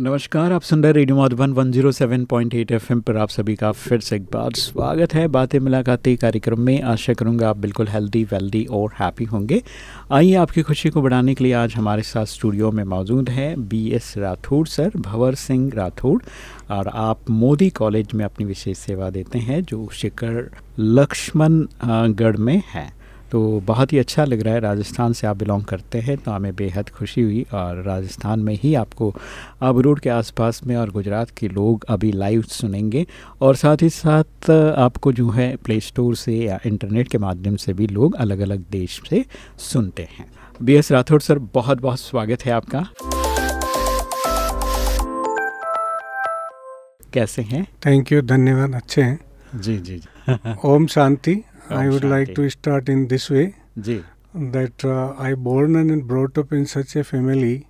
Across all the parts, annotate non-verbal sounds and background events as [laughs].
नमस्कार, आप सुन रहे रेडियो मधुबन 107.8 एफएम पर आप सभी का फिर से एक बार स्वागत है। बातें, मुलाकातें, कार्यक्रम में आशा करूँगा आप बिल्कुल हेल्दी वेल्दी और हैप्पी होंगे। आइए आपकी खुशी को बढ़ाने के लिए आज हमारे साथ स्टूडियो में मौजूद हैं B S Rathore sir, Bhanwar Singh Rathore और आप मोदी कॉलेज में अपनी विशेष सेवा देते हैं, जो शिखर लक्ष्मणगढ़ में है। तो बहुत ही अच्छा लग रहा है राजस्थान से आप बिलोंग करते हैं तो हमें बेहद खुशी हुई और राजस्थान में ही आपको अब रोड के आसपास में और गुजरात के लोग अभी लाइव सुनेंगे और साथ ही साथ आपको जो है प्ले स्टोर से या इंटरनेट के माध्यम से भी लोग अलग अलग देश से सुनते हैं। बी एस राठौड़ सर बहुत बहुत स्वागत है आपका। कैसे हैं? थैंक यू धन्यवाद अच्छे हैं। जी जी जी। ओम शांति। I would like to start in this way. That uh, I born and brought up in such a family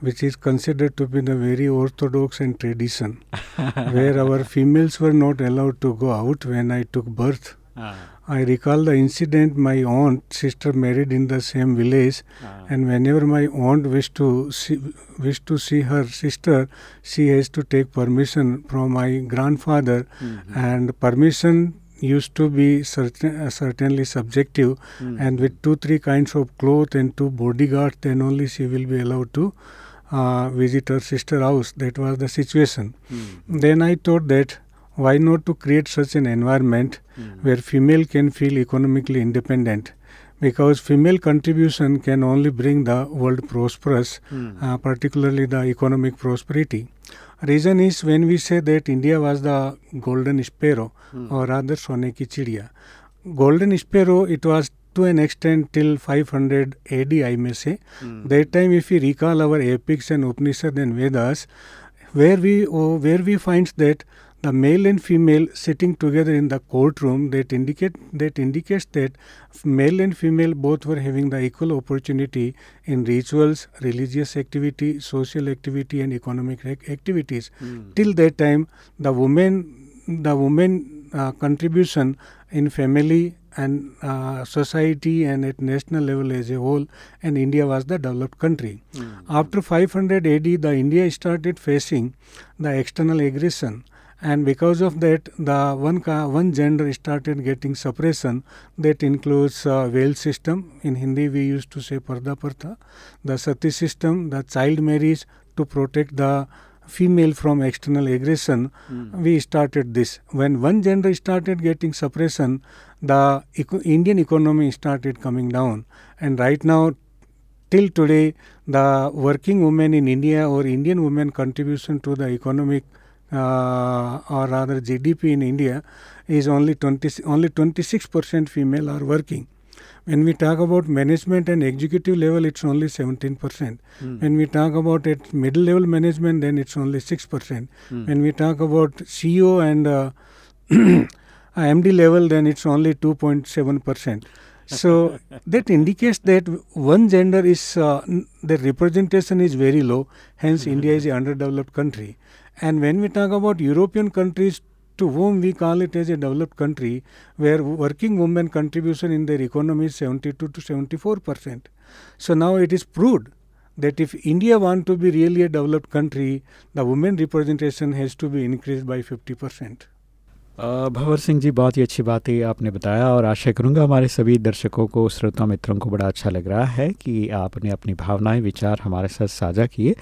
which is considered to be the very orthodox and tradition, [laughs] where our females were not allowed to go out when I took birth. Ah. I recall the incident my aunt sister married in the same village, ah. and whenever my aunt wished to see, wished to see her sister, she has to take permission from my grandfather, mm-hmm. and permission used to be certain, uh, certainly subjective mm. and with two three kinds of clothes and two bodyguards then only she will be allowed to uh, visit her sister house that was the situation mm. then i thought that why not to create such an environment mm. where female can feel economically independent because female contribution can only bring the world prosperous hmm. uh, particularly the economic prosperity reason is when we say that India was the golden sparrow और other सोने की चिड़िया golden sparrow it was to an extend till five hundred A D I mean say that time if you recall our epics and Upanishad and Vedas were we were we finds that the male and female sitting together in the courtroom that indicate that indicates that male and female both were having the equal opportunity in rituals religious activity social activity and economic activities mm. till that time the woman the woman uh, contribution in family and uh, society and at national level as a whole and india was the developed country mm. after 500 ad the india started facing the external aggression and because of that the one ka, one gender started getting suppression that includes uh, veil system. In hindi we used to say parda partha. The sati system the child marriage to protect the female from external aggression. Mm. we started this. When one gender started getting suppression the eco- indian economy started coming down. And right now till today the working women in india or indian women contribution to the economic uh, or rather GDP in India is only 20 only 26 percent female are working. When we talk about management and executive level, it's only 17 percent. Mm. When we talk about at middle level management, then it's only six percent. Mm. When we talk about CEO and uh, [clears throat] MD level, then it's only 2.7 percent. So [laughs] that indicates that one gender is uh, the representation is very low. Hence, hmm. India is an underdeveloped country. And when we talk about European countries, to whom we call it as a developed country, where working women contribution in their economy is 72 to 74 percent. So now it is proved that if India want to be really a developed country, the women representation has to be increased by 50 percent. Bhanwar Singh ji, बहुत ही अच्छी बात है आपने बताया और आशा करूँगा हमारे सभी दर्शकों को श्रोता मित्रों को बड़ा अच्छा लग रहा है कि आपने अपनी भावनाएँ, विचार हमारे साथ साझा किए।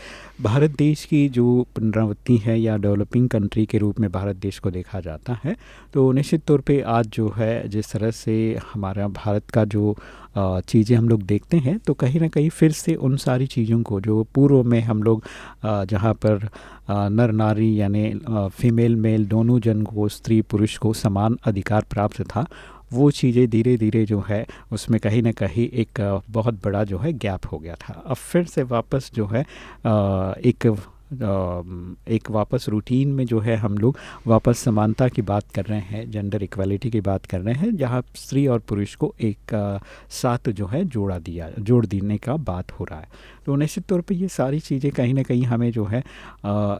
भारत देश की जो पुनरावृत्ति है या डेवलपिंग कंट्री के रूप में भारत देश को देखा जाता है तो निश्चित तौर पे आज जो है, जिस तरह से हमारा भारत का जो चीज़ें हम लोग देखते हैं तो कहीं ना कहीं फिर से उन सारी चीज़ों को जो पूर्व में हम लोग जहाँ पर नर नारी यानी फीमेल मेल दोनों जन को, स्त्री पुरुष को समान अधिकार प्राप्त था, वो चीज़ें धीरे धीरे जो है, उसमें कहीं ना कहीं एक बहुत बड़ा जो है, गैप हो गया था। अब फिर से वापस जो है एक एक वापस रूटीन में जो है हम लोग वापस समानता की बात कर रहे हैं जेंडर इक्वालिटी की बात कर रहे हैं, जहाँ स्त्री और पुरुष को एक साथ जो है जोड़ा दिया, जोड़ देने का बात हो रहा है। तो निश्चित तौर पे ये सारी चीज़ें कहीं ना कहीं हमें जो है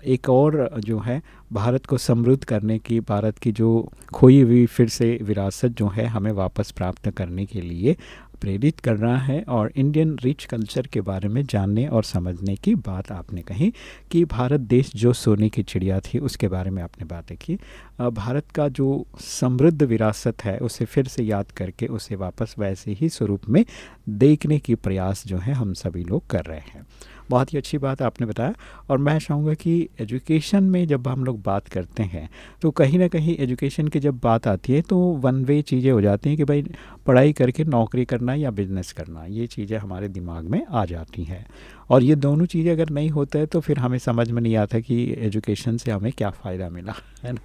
एक और जो है भारत को समृद्ध करने की, भारत की जो खोई हुई फिर से विरासत जो है हमें वापस प्राप्त करने के लिए प्रेरित कर रहा है और इंडियन रिच कल्चर के बारे में जानने और समझने की बात आपने कही कि भारत देश जो सोने की चिड़िया थी, उसके बारे में आपने बातें की। भारत का जो समृद्ध विरासत है, उसे फिर से याद करके उसे वापस वैसे ही स्वरूप में देखने की प्रयास जो है, हम सभी लोग कर रहे हैं। बहुत ही अच्छी बात आपने बताया और मैं चाहूँगा कि एजुकेशन में जब हम लोग बात करते हैं तो कहीं ना कहीं एजुकेशन की जब बात आती है तो वन वे चीज़ें हो जाती हैं कि भाई पढ़ाई करके नौकरी करना या बिज़नेस करना, ये चीज़ें हमारे दिमाग में आ जाती हैं। और ये दोनों चीज़ें अगर नहीं होता है तो फिर हमें समझ में नहीं आता कि एजुकेशन से हमें क्या फ़ायदा मिला, है ना?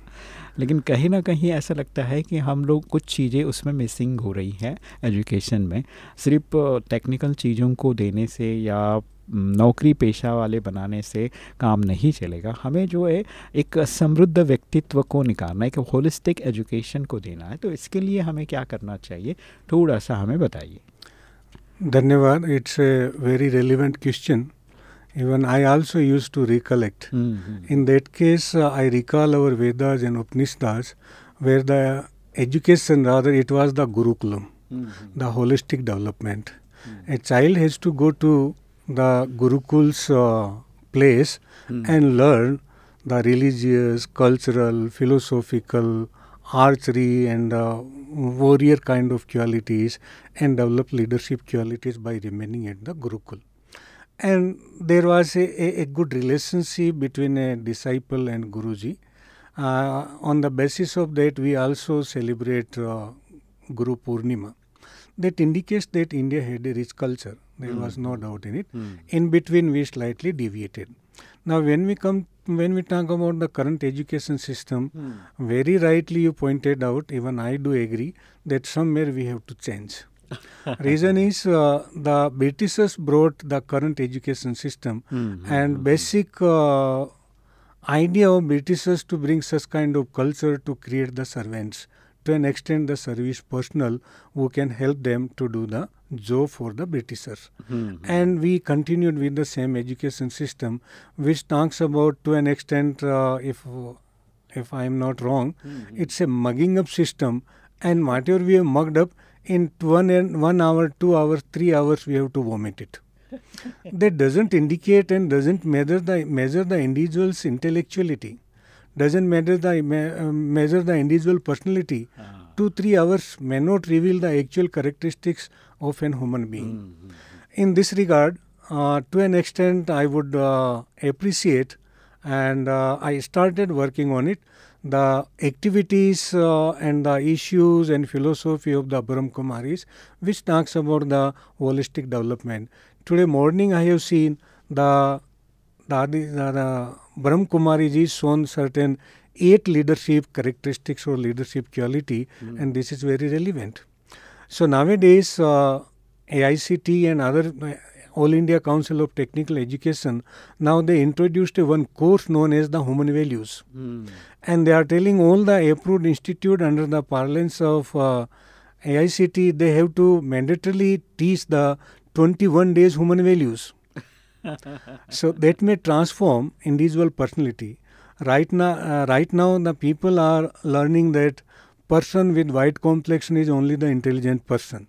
लेकिन कहीं ना कहीं ऐसा लगता है कि हम लोग कुछ चीज़ें उसमें मिसिंग हो रही हैं एजुकेशन में, सिर्फ़ टेक्निकल चीज़ों को देने से या नौकरी पेशा वाले बनाने से काम नहीं चलेगा। हमें जो है एक समृद्ध व्यक्तित्व को निकालना है एक होलिस्टिक एजुकेशन को देना है। तो इसके लिए हमें क्या करना चाहिए? थोड़ा सा हमें बताइए। धन्यवाद। It's a very relevant question even I also use to recollect in that case I recall our Vedas and Upanishads were the education rather it was the Gurukulam the holistic development a child has to go to the Gurukul's uh, place mm. and learn the religious, cultural, philosophical, archery, and uh, warrior kind of qualities and develop leadership qualities by remaining at the Gurukul. And there was a, a, good relationship between a disciple and Guruji. Uh, on the basis of that, we also celebrate uh, Guru Purnima. That indicates that India had a rich culture there was no doubt in it. Mm. In between, we slightly deviated. Now, when we come, when we talk about the current education system, mm. very rightly you pointed out. Even I do agree that somewhere we have to change. [laughs] Reason is uh, the Britishers brought the current education system, mm-hmm. and basic uh, idea of Britishers to bring such kind of culture to create the servants to an extent the service personnel who can help them to do the job for the Britishers. Mm-hmm. And we continued with the same education system, which talks about to an extent, uh, if if I am not wrong, mm-hmm. it's a mugging up system, and whatever we have mugged up in one and one hour, two hours, three hours, we have to vomit it. [laughs] that doesn't indicate and doesn't measure the measure the individual's intellectuality doesn't matter the uh, measure the individual personality. Ah. Two three hours may not reveal the actual characteristics of an human being. Mm-hmm. In this regard, uh, to an extent, I would uh, appreciate, and uh, I started working on it. The activities uh, and the issues and philosophy of the Brahm Kumaris, which talks about the holistic development. Today morning, I have seen the the, the, the Brahm Kumari ji shown certain eight leadership characteristics or leadership quality, mm. and this is very relevant. So nowadays, uh, AICT and other uh, All India Council of Technical Education now they introduced a one course known as the Human Values, mm. and they are telling all the approved institute under the parlance of uh, AICT they have to mandatorily teach the 21 days human values so that may transform individual personality. Right now, uh, right now the people are learning that person with white complexion is only the intelligent person.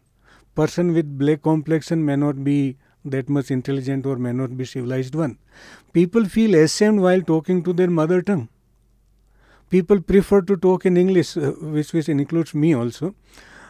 Person with black complexion may not be that much intelligent or may not be civilized one. People feel ashamed while talking to their mother tongue. People prefer to talk in English, uh, which, which includes me also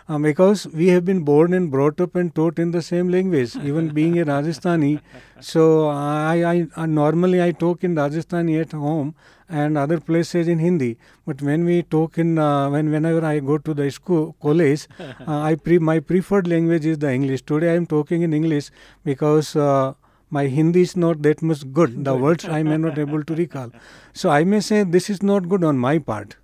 uh, because we have been born and brought up and taught in the same language, [laughs] even being a Rajasthani. So I, I, normally I talk in Rajasthani at home and other places in Hindi. But when we talk in uh, when whenever I go to the school college, [laughs] uh, I pre- my preferred language is the English. Today I am talking in English because. Uh, my Hindi is not that much good. The words I may not able to [laughs] recall. So I may say this is not good on my part.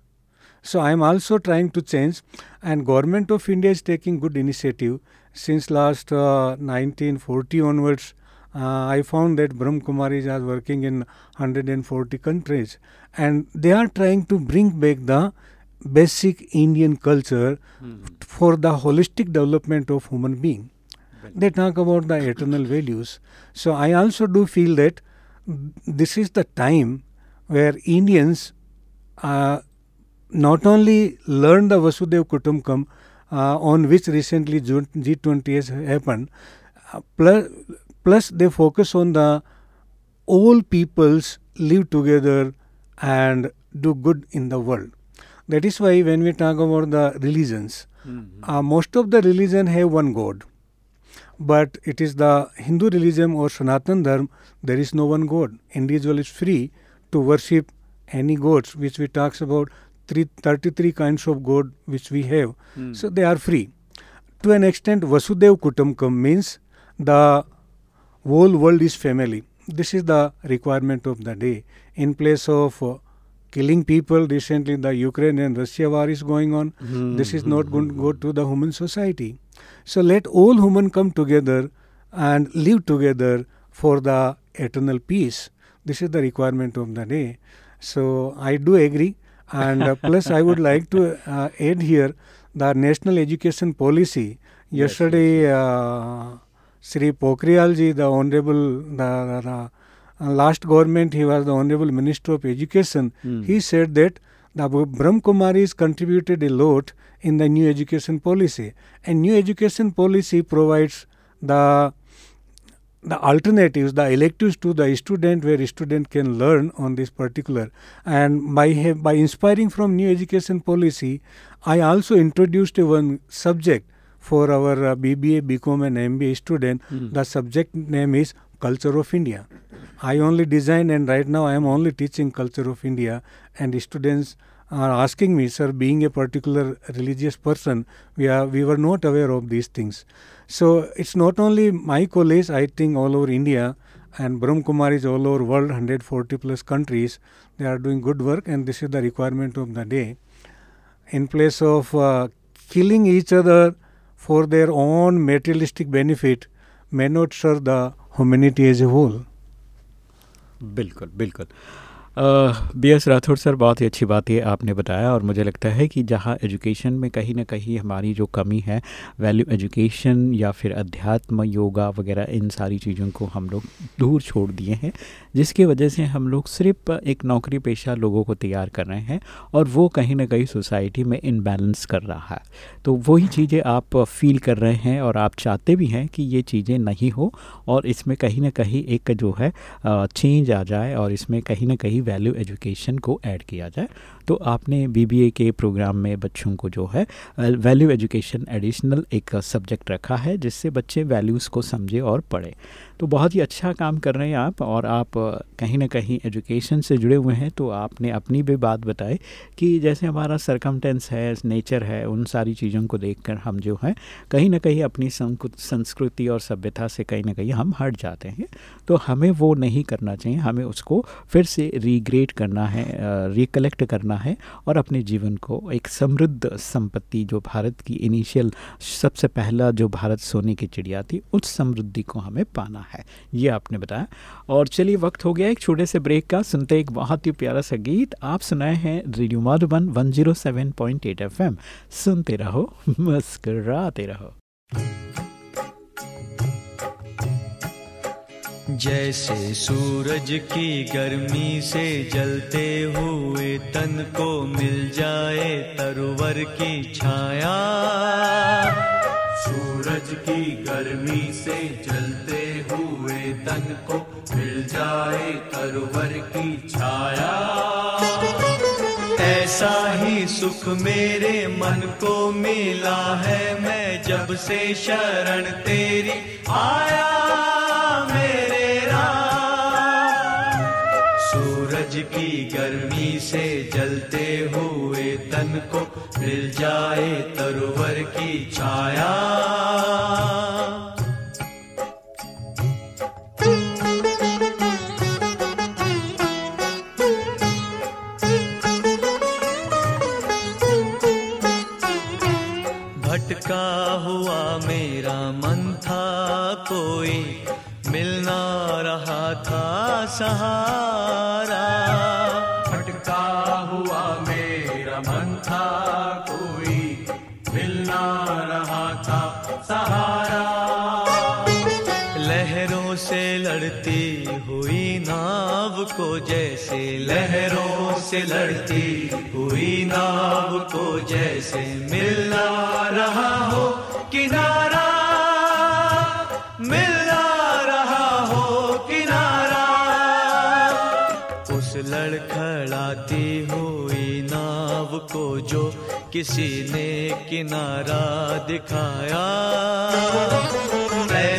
So I am also trying to change, and government of India is taking good initiative since last uh, 1940 onwards. Uh, I found that Brahm Kumaris are working in 140 countries, and they are trying to bring back the basic Indian culture mm. for the holistic development of human being. They talk about the eternal values. So I also do feel that this is the time where Indians uh, not only learn the Vasudev Kutumbakam, uh, on which recently G20 has happened. Uh, plus, plus, they focus on the all peoples live together and do good in the world. That is why when we talk about the religions, mm-hmm. uh, most of the religion have one God. But it is the Hindu religion or Sanatan Dharma, there is no one God. Individual is free to worship any gods, which we talks about three, 33 kinds of god which we have. Mm. So they are free. To an extent, Vasudev Kutumbakam means the whole world is family. This is the requirement of the day. In place of uh, killing people, recently the Ukraine and Russia war is going on. Mm-hmm. This is not going to go to the human society. So let all human come together and live together for the eternal peace. This is the requirement of the day. So I do agree. And uh, plus, I would like to uh, add here the national education policy. Yesterday, yes, uh, Sri Pokhriyalji, the honorable, the, the uh, last government, he was the honorable minister of education. Mm. He said that the Brahm Kumaris contributed a lot in the new education policy, and new education policy provides the the alternatives, the electives to the student where student can learn on this particular. And by by inspiring from new education policy, I also introduced one subject for our uh, BBA, BCom, and MBA student. Mm. The subject name is Culture of India. I only design, and right now I am only teaching Culture of India, and students are asking me, sir, being a particular religious person, we are we were not aware of these things. So it's not only my college, I think all over India and Brahm Kumaris all over world, 140 plus countries, they are doing good work and this is the requirement of the day. In place of uh, killing each other for their own materialistic benefit, may not serve the humanity as a whole. बिल्कुल बिल्कुल B S Rathore sir, बहुत ही अच्छी बात ये आपने बताया और मुझे लगता है कि जहाँ एजुकेशन में कहीं ना कहीं हमारी जो कमी है वैल्यू एजुकेशन या फिर अध्यात्म योगा वगैरह, इन सारी चीज़ों को हम लोग दूर छोड़ दिए हैं, जिसकी वजह से हम लोग सिर्फ़ एक नौकरी पेशा लोगों को तैयार कर रहे हैं और वो कहीं ना कहीं सोसाइटी में इनबैलेंस कर रहा है। तो वही चीज़ें आप फील कर रहे हैं और आप चाहते भी हैं कि ये चीज़ें नहीं हो और इसमें कहीं ना कहीं एक जो है चेंज आ जाए और इसमें कहीं ना कहीं वैल्यू एजुकेशन को ऐड किया जाए। तो आपने बीबीए के प्रोग्राम में बच्चों को जो है वैल्यू एजुकेशन एडिशनल एक सब्जेक्ट रखा है, जिससे बच्चे वैल्यूज़ को समझे और पढ़े। तो बहुत ही अच्छा काम कर रहे हैं आप और आप कहीं ना कहीं एजुकेशन से जुड़े हुए हैं तो आपने अपनी भी बात बताई कि जैसे हमारा सरकमटेंस है नेचर है, उन सारी चीज़ों को देखकर हम जो है, कहीं ना कहीं अपनी संस्कृति और सभ्यता से कहीं ना कहीं हम हट जाते हैं। तो हमें वो नहीं करना चाहिए, हमें उसको फिर से रीग्रेट करना है रिकलेक्ट करना है और अपने जीवन को एक समृद्ध संपत्ति जो भारत की इनिशियल सबसे पहला जो भारत सोने की चिड़िया थी, उस समृद्धि को हमें पाना है। ये आपने बताया। और चलिए, वक्त हो गया एक छोटे से ब्रेक का। सुनते एक बहुत ही प्यारा सा गीत। आप सुनाए हैं रेडियो माधुबन 107.8 एफएम सुनते रहो, [laughs] मुस्कराते रहो। जैसे सूरज की गर्मी से जलते हुए तन को मिल जाए तरवर की छाया। सूरज की गर्मी से जलते हुए तन को मिल जाए तरवर की छाया। ऐसा ही सुख मेरे मन को मिला है मैं जब से शरण तेरी आया। सूरज की गर्मी से जलते हुए तन को मिल जाए तरुवर की छाया। भटका हुआ मेरा मन था, कोई मिलना रहा था सहारा लहरों से लड़ती हुई नाव को जैसे लहरों से लड़ती हुई नाव को जैसे मिलना रहा हो किनारा, मिलना रहा हो किनारा। उस लड़खड़ाती हुई नाव को जो किसी ने किनारा दिखाया।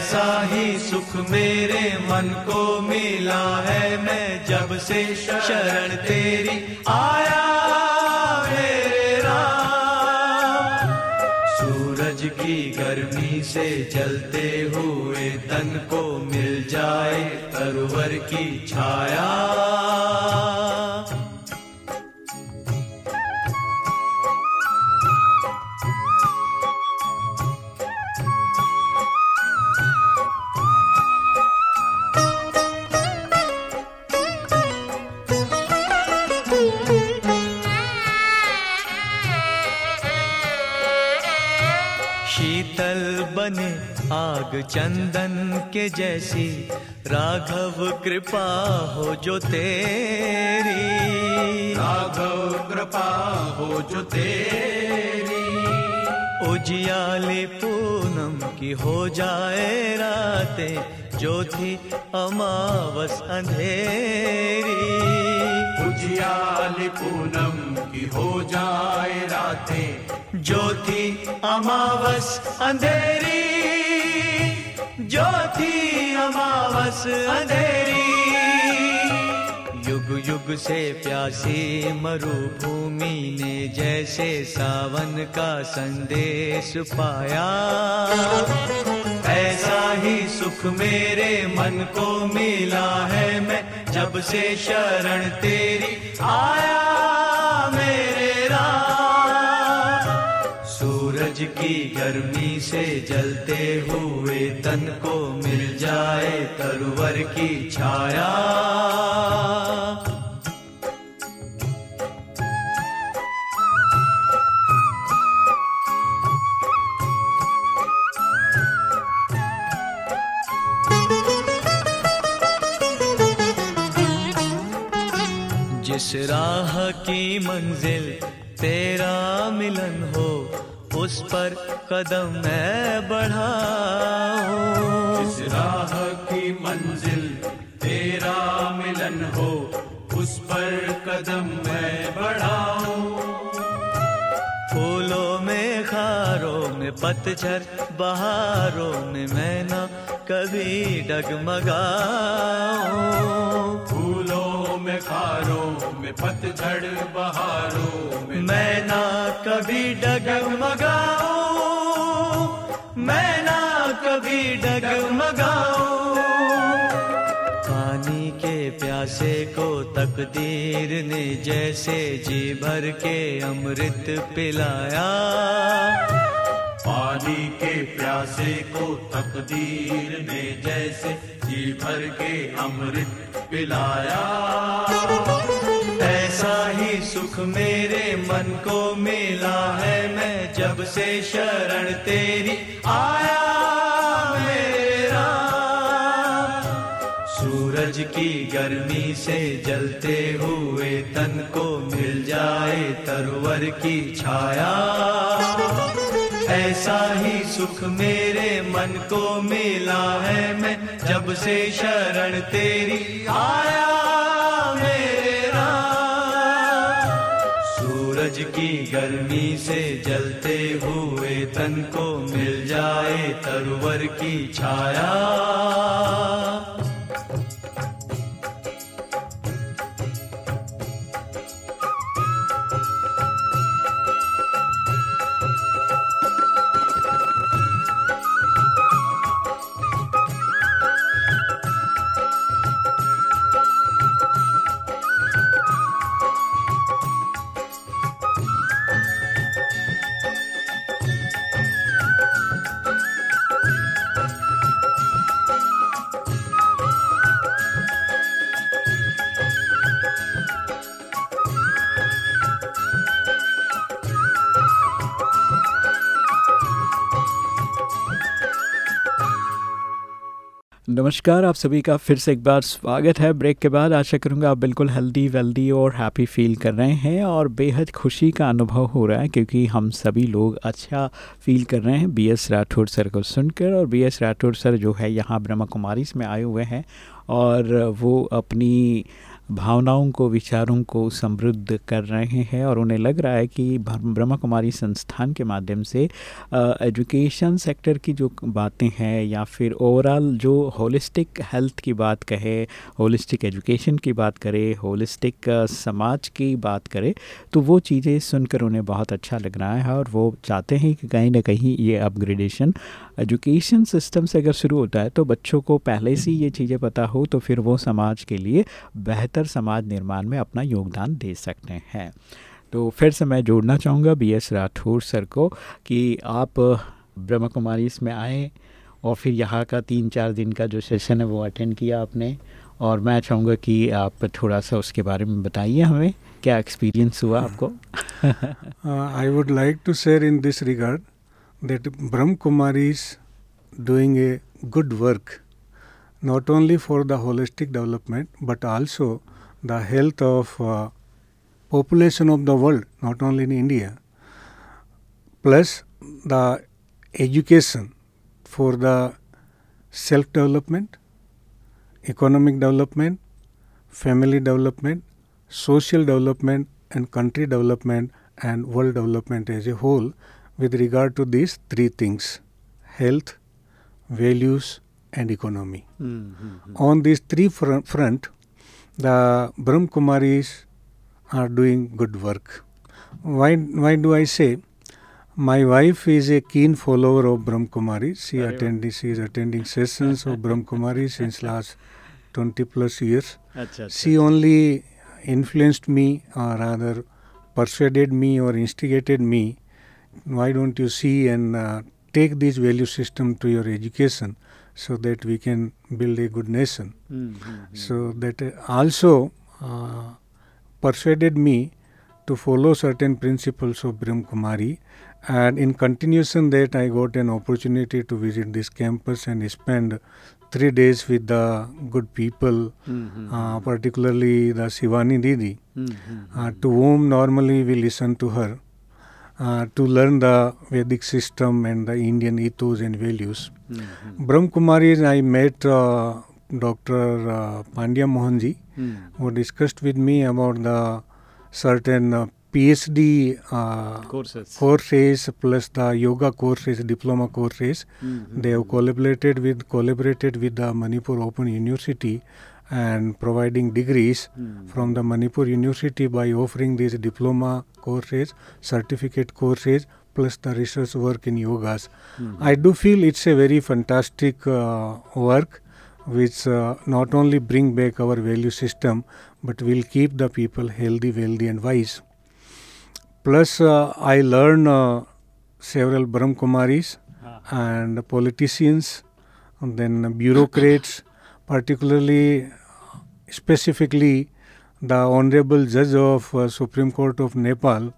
ऐसा ही सुख मेरे मन को मिला है, मैं जब से शरण तेरी आया, मेरे राम। सूरज की गर्मी से जलते हुए तन को मिल जाए, तरवर की छाया। बने आग चंदन के जैसी। राघव कृपा हो जो तेरी। राघव कृपा हो जो तेरी। उजियाली पूनम की हो जाए रातें जो थी अमावस अंधेरी। उजियाली पूनम की हो जाए रातें। जो थी अमावस अंधेरी। जो थी अमावस अंधेरी। युग युग से प्यासी मरुभूमि ने जैसे सावन का संदेश पाया। ऐसा ही सुख मेरे मन को मिला है मैं, जब से शरण तेरी आया मेरे राम सूरज की गर्मी से जलते हुए तन को मिल जाए तरवर की छाया। की मंजिल तेरा मिलन हो उस पर कदम मैं बढ़ाऊं। इस राह की मंजिल तेरा मिलन हो उस पर कदम मैं बढ़ाऊं। फूलों में खारों में पतझर बहारों में मैं ना कभी में खारों में पतझड़ बहारों में ना कभी डगमगाऊं। मैं ना कभी डगमगाऊं। पानी के प्यासे को तकदीर ने जैसे जी भर के अमृत पिलाया। पानी के प्यासे को तकदीर ने जैसे जी भर के अमृत पिलाया। ऐसा ही सुख मेरे मन को मिला है मैं जब से शरण तेरी आया मेरा। सूरज की गर्मी से जलते हुए तन को मिल जाए तरवर की छाया। ऐसा ही सुख मेरे मन को मिला है मैं, जब से शरण तेरी आया मेरा सूरज की गर्मी से जलते हुए तन को मिल जाए तरवर की छाया। नमस्कार, आप सभी का फिर से एक बार स्वागत है। ब्रेक के बाद आशा करूँगा आप बिल्कुल हेल्दी वेल्दी और हैप्पी फील कर रहे हैं और बेहद खुशी का अनुभव हो रहा है क्योंकि हम सभी लोग अच्छा फील कर रहे हैं बी एस राठौर सर को सुनकर और बी एस राठौर सर जो है यहाँ ब्रह्मा कुमारी में आए हुए हैं और वो अपनी भावनाओं को, विचारों को समृद्ध कर रहे हैं और उन्हें लग रहा है कि ब्रह्मा कुमारी संस्थान के माध्यम से एजुकेशन सेक्टर की जो बातें हैं या फिर ओवरऑल जो होलिस्टिक हेल्थ की बात कहे होलिस्टिक एजुकेशन की बात करें होलिस्टिक समाज की बात करे तो वो चीज़ें सुनकर उन्हें बहुत अच्छा लग रहा है और वो चाहते हैं कि कहीं ना कहीं ये अपग्रेडेशन एजुकेशन सिस्टम से अगर शुरू होता है तो बच्चों को पहले से ये चीज़ें पता हो तो फिर वो समाज के लिए बेहतर समाज निर्माण में अपना योगदान दे सकते हैं। तो फिर से मैं जोड़ना चाहूँगा बी एस राठौर सर को कि आप ब्रह्म कुमारी इसमें आए और फिर यहाँ का तीन चार दिन का जो सेशन है वो अटेंड किया आपने और मैं चाहूँगा कि आप थोड़ा सा उसके बारे में बताइए हमें, क्या एक्सपीरियंस हुआ आपको? I would like to share in this regard that Brahma Kumari is doing a good work, not only for the holistic development, but also the health of uh, population of the world not only in India plus the education for the self development economic development family development social development and country development and world development as a whole with regard to these three things health, values, and economy. Mm-hmm. On these three fr- front, the Brahm Kumaris are doing good work. Why, why do I say? My wife is a keen follower of Brahm Kumari. She attended, she is attending sessions of Brahm Kumari [laughs] since last 20 plus years. Achha, achha. She only influenced me, or rather persuaded me or instigated me why don't you see and uh, take this value system to your education so that we can build a good nation. Mm-hmm. So that also uh, persuaded me to follow certain principles of Brahm Kumari and in continuation that I got an opportunity to visit this campus and spend three days with the good people, mm-hmm. uh, particularly the Shivani Didi, mm-hmm. uh, to whom normally we listen to her. Uh, to learn the Vedic system and the Indian ethos and values. Mm-hmm. Brahm I met uh, Dr. Uh, Pandya Mohanji, mm. who discussed with me about the certain uh, PhD uh, courses. courses plus the yoga courses, diploma courses. Mm-hmm. They have collaborated with collaborated with the Manipur Open University and providing degrees mm. from the Manipur University by offering these diploma courses, certificate courses, plus the research work in yogas. Mm. I do feel it's a very fantastic uh, work which uh, not only bring back our value system but will keep the people healthy, wealthy and wise. Plus uh, I learn uh, several Brahm Kumaris ah. and politicians and then bureaucrats particularly specifically the Honorable Judge of uh, Supreme Court of Nepal,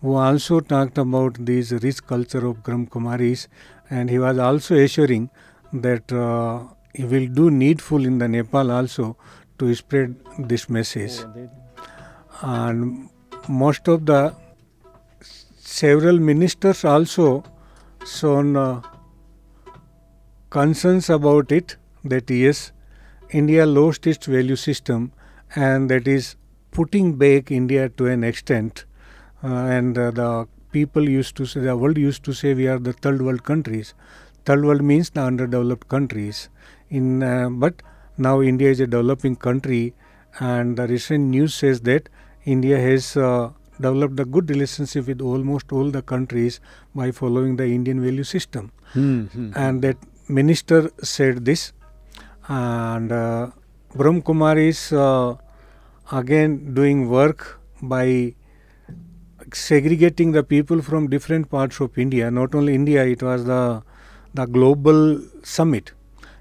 who also talked about this rich culture of Brahm Kumaris, and he was also assuring that uh, he will do needful in the Nepal also to spread this message. And most of the several ministers also shown uh, concerns about it that yes, India lost its value system, and that is putting back India to an extent. Uh, and uh, the people used to say, the world used to say, we are the third world countries. Third world means the underdeveloped countries. In uh, but now India is a developing country, and the recent news says that India has uh, developed a good relationship with almost all the countries by following the Indian value system. Mm-hmm. And that minister said this and uh, Brahm Kumaris uh, again doing work by segregating the people from different parts of India. Not only India, it was the the global summit.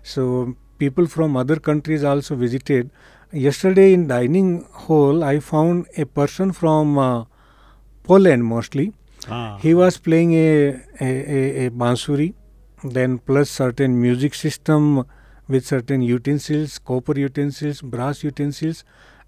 So people from other countries also visited. Yesterday in dining hall, I found a person from uh, Poland mostly. Ah. He was playing a, a, a, a bansuri, then plus certain music system with certain utensils, copper utensils, brass utensils,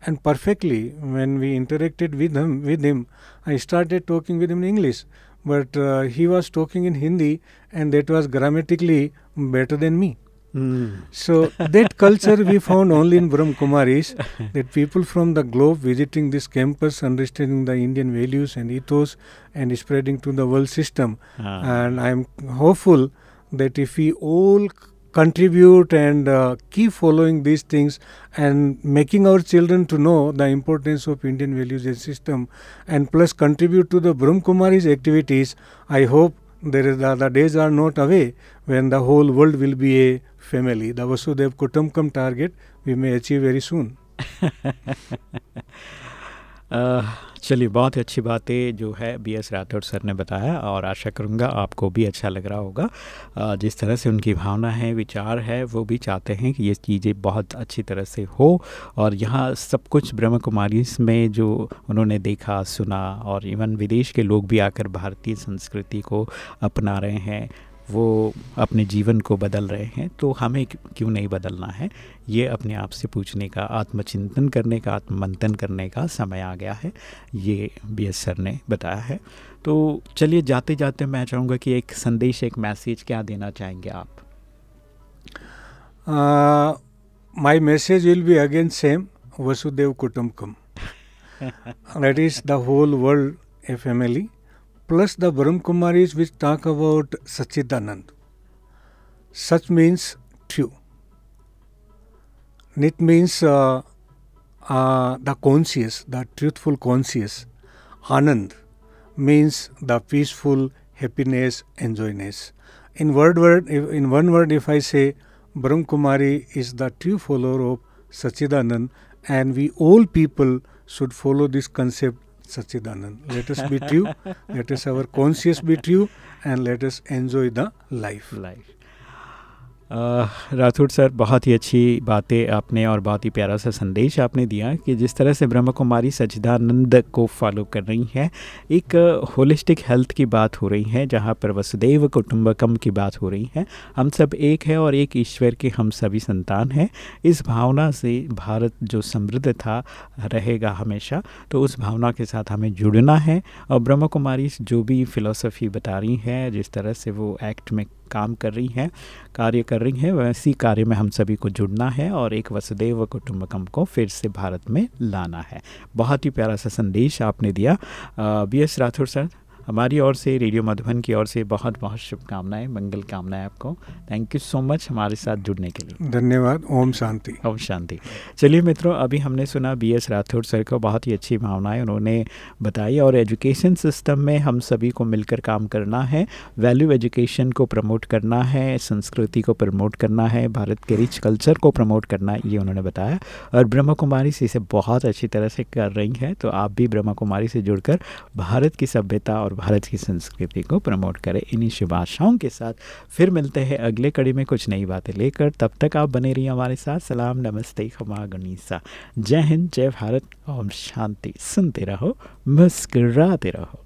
and perfectly when we interacted with him, with him, I started talking with him in English, but uh, he was talking in Hindi, and that was grammatically better than me. Mm. So that culture we found only in Brahm Kumaris, that people from the globe visiting this campus, understanding the Indian values and ethos, and spreading to the world system. Ah. And I am hopeful that if we all contribute and uh, keep following these things and making our children to know the importance of Indian values and system, and plus contribute to the Brahm Kumaris activities, I hope there is the, the days are not away when the whole world will be a family. The Vasudev Kutumbakam target we may achieve very soon. [laughs] चलिए, बहुत ही अच्छी बातें जो है B S Rathore sir ने बताया और आशा करूँगा आपको भी अच्छा लग रहा होगा। जिस तरह से उनकी भावना है, विचार है, वो भी चाहते हैं कि ये चीज़ें बहुत अच्छी तरह से हो और यहाँ सब कुछ ब्रह्म कुमारी में जो उन्होंने देखा, सुना और इवन विदेश के लोग भी आकर भारतीय संस्कृति को अपना रहे हैं। वो अपने जीवन को बदल रहे हैं तो हमें क्यों- नहीं बदलना है? ये अपने आप से पूछने का आत्मचिंतन करने का आत्ममंथन करने का समय आ गया है ये बी एस सर ने बताया है। तो चलिए जाते जाते मैं चाहूँगा कि एक संदेश एक मैसेज क्या देना चाहेंगे आप? Uh, message will be again same Vasudev Kutumbakam. that is the whole world a family plus the Brahm Kumaris which talk about Sachidanand. Such means true. Nit means uh, uh, the conscious, the truthful conscious. Anand means the peaceful happiness, enjoyness. In word word, in one word, if I say Brahm Kumari is the true follower of Sachidanand, and we all people should follow this concept Sachidanand. Let us be true, let us our conscious be true, and let us enjoy the life. Life. Rathore sir, बहुत ही अच्छी बातें आपने और बहुत ही प्यारा सा संदेश आपने दिया कि जिस तरह से ब्रह्म कुमारी सच्चिदानंद को फॉलो कर रही हैं, एक होलिस्टिक हेल्थ की बात हो रही है, जहाँ पर वसुदेव कुटुंबकम की बात हो रही है। हम सब एक है और एक ईश्वर के हम सभी संतान हैं। इस भावना से भारत जो समृद्ध था, रहेगा हमेशा। तो उस भावना के साथ हमें जुड़ना है और ब्रह्म कुमारी जो भी फिलोसफी बता रही हैं, जिस तरह से वो एक्ट में काम कर रही हैं, कार्य कर रही हैं, वैसी कार्य में हम सभी को जुड़ना है और एक वसुदेव कुटुम्बकम को फिर से भारत में लाना है। बहुत ही प्यारा सा संदेश आपने दिया। बी एस राठौर सर हमारी ओर से रेडियो मधुबन की ओर से बहुत बहुत शुभकामनाएँ मंगल कामनाएँ आपको। थैंक यू सो मच हमारे साथ जुड़ने के लिए। धन्यवाद ओम शांति। ओम शांति। चलिए मित्रों अभी हमने सुना बी एस राठौर सर को बहुत ही अच्छी भावनाएँ उन्होंने बताई और एजुकेशन सिस्टम में हम सभी को मिलकर काम करना है वैल्यू एजुकेशन को प्रमोट करना है संस्कृति को प्रमोट करना है भारत के रिच कल्चर को प्रमोट करना है ये उन्होंने बताया। और ब्रह्मा कुमारी से इसे बहुत अच्छी तरह से कर रही हैं तो आप भी ब्रह्मा कुमारी से जुड़कर भारत की सभ्यता और भारत की संस्कृति को प्रमोट करें इन्हीं शुभ आशाओं के साथ। फिर मिलते हैं अगले कड़ी में कुछ नई बातें लेकर। तब तक आप बने रहिए हमारे साथ। सलाम, नमस्ते, खमा गणिसा जय हिंद, जय भारत। ओम शांति। सुनते रहो, मुस्कराते रहो।